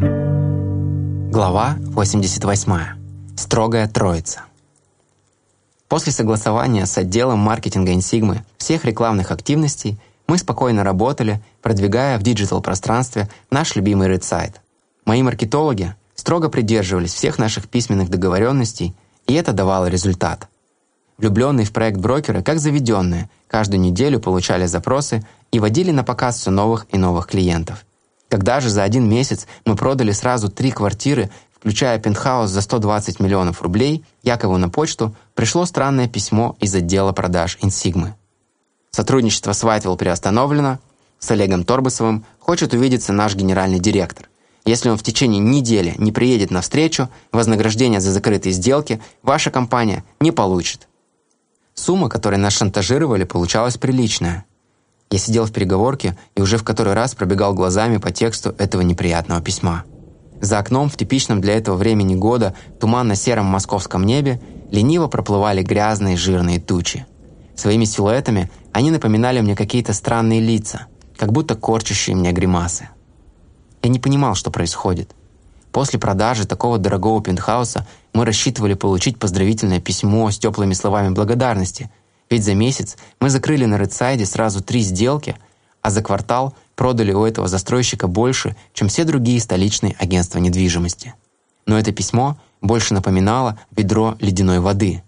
Глава 88. Строгая троица. После согласования с отделом маркетинга Инсигмы всех рекламных активностей мы спокойно работали, продвигая в диджитал-пространстве наш любимый ред-сайт. Мои маркетологи строго придерживались всех наших письменных договоренностей, и это давало результат. Влюбленные в проект брокеры, как заведенные, каждую неделю получали запросы и водили на показ все новых и новых клиентов. Когда же за один месяц мы продали сразу три квартиры, включая пентхаус за 120 миллионов рублей, Якову на почту пришло странное письмо из отдела продаж Инсигмы. Сотрудничество с Вайтвелл приостановлено, с Олегом Торбасовым хочет увидеться наш генеральный директор. Если он в течение недели не приедет на встречу, вознаграждение за закрытые сделки ваша компания не получит. Сумма, которой нас шантажировали, получалась приличная – я сидел в переговорке и уже в который раз пробегал глазами по тексту этого неприятного письма. За окном в типичном для этого времени года туманно-сером московском небе лениво проплывали грязные жирные тучи. Своими силуэтами они напоминали мне какие-то странные лица, как будто корчащие мне гримасы. Я не понимал, что происходит. После продажи такого дорогого пентхауса мы рассчитывали получить поздравительное письмо с теплыми словами благодарности – ведь за месяц мы закрыли на Редсайде сразу три сделки, а за квартал продали у этого застройщика больше, чем все другие столичные агентства недвижимости. Но это письмо больше напоминало ведро ледяной воды.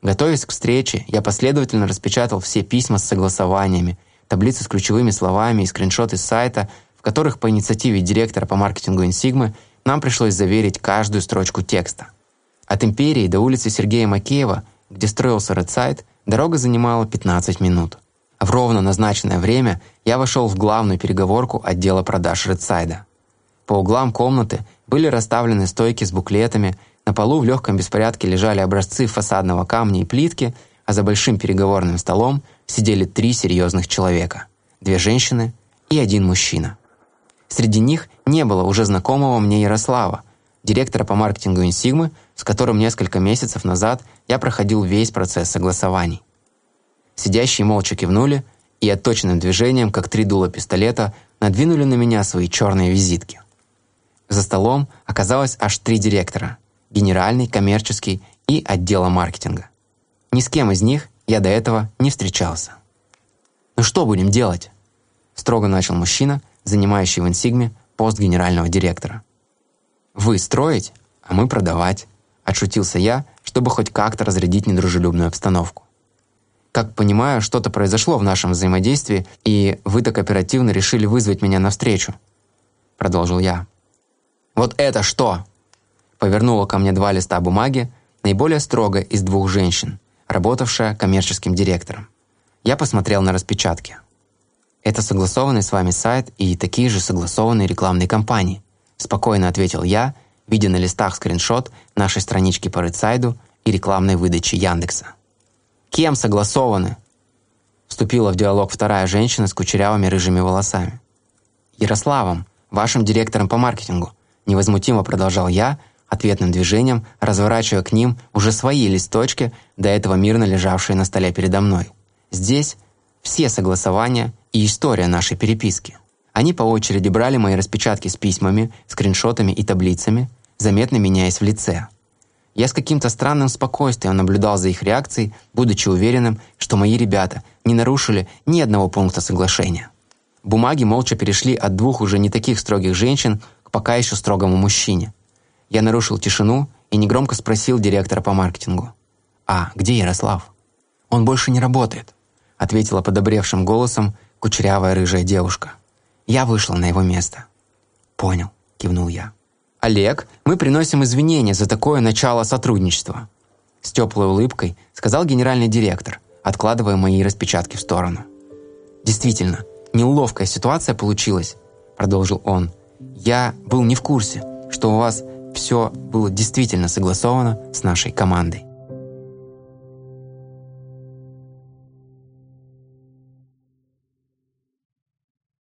Готовясь к встрече, я последовательно распечатал все письма с согласованиями, таблицы с ключевыми словами и скриншоты с сайта, в которых по инициативе директора по маркетингу Инсигмы нам пришлось заверить каждую строчку текста. От Империи до улицы Сергея Макеева, где строился Редсайд, Дорога занимала 15 минут. В ровно назначенное время я вошел в главную переговорку отдела продаж Редсайда. По углам комнаты были расставлены стойки с буклетами, на полу в легком беспорядке лежали образцы фасадного камня и плитки, а за большим переговорным столом сидели три серьезных человека – две женщины и один мужчина. Среди них не было уже знакомого мне Ярослава, директора по маркетингу Инсигмы, с которым несколько месяцев назад я проходил весь процесс согласований. Сидящие молча кивнули и отточенным движением, как три дула пистолета, надвинули на меня свои черные визитки. За столом оказалось аж три директора – генеральный, коммерческий и отдела маркетинга. Ни с кем из них я до этого не встречался. «Ну что будем делать?» – строго начал мужчина, занимающий в Инсигме пост генерального директора. «Вы строить, а мы продавать», – отшутился я, чтобы хоть как-то разрядить недружелюбную обстановку. «Как понимаю, что-то произошло в нашем взаимодействии, и вы так оперативно решили вызвать меня навстречу», – продолжил я. «Вот это что?» Повернула ко мне два листа бумаги, наиболее строго из двух женщин, работавшая коммерческим директором. Я посмотрел на распечатки. «Это согласованный с вами сайт и такие же согласованные рекламные кампании», спокойно ответил я, видя на листах скриншот нашей странички по Редсайду и рекламной выдачи Яндекса. «Кем согласованы?» Вступила в диалог вторая женщина с кучерявыми рыжими волосами. «Ярославом, вашим директором по маркетингу», невозмутимо продолжал я, ответным движением разворачивая к ним уже свои листочки, до этого мирно лежавшие на столе передо мной. Здесь все согласования и история нашей переписки. Они по очереди брали мои распечатки с письмами, скриншотами и таблицами, заметно меняясь в лице. Я с каким-то странным спокойствием наблюдал за их реакцией, будучи уверенным, что мои ребята не нарушили ни одного пункта соглашения. Бумаги молча перешли от двух уже не таких строгих женщин к пока еще строгому мужчине. Я нарушил тишину и негромко спросил директора по маркетингу. «А, где Ярослав?» «Он больше не работает», ответила подобревшим голосом кучерявая рыжая девушка. Я вышла на его место. «Понял», — кивнул я. «Олег, мы приносим извинения за такое начало сотрудничества», с теплой улыбкой сказал генеральный директор, откладывая мои распечатки в сторону. «Действительно, неловкая ситуация получилась», продолжил он. «Я был не в курсе, что у вас все было действительно согласовано с нашей командой».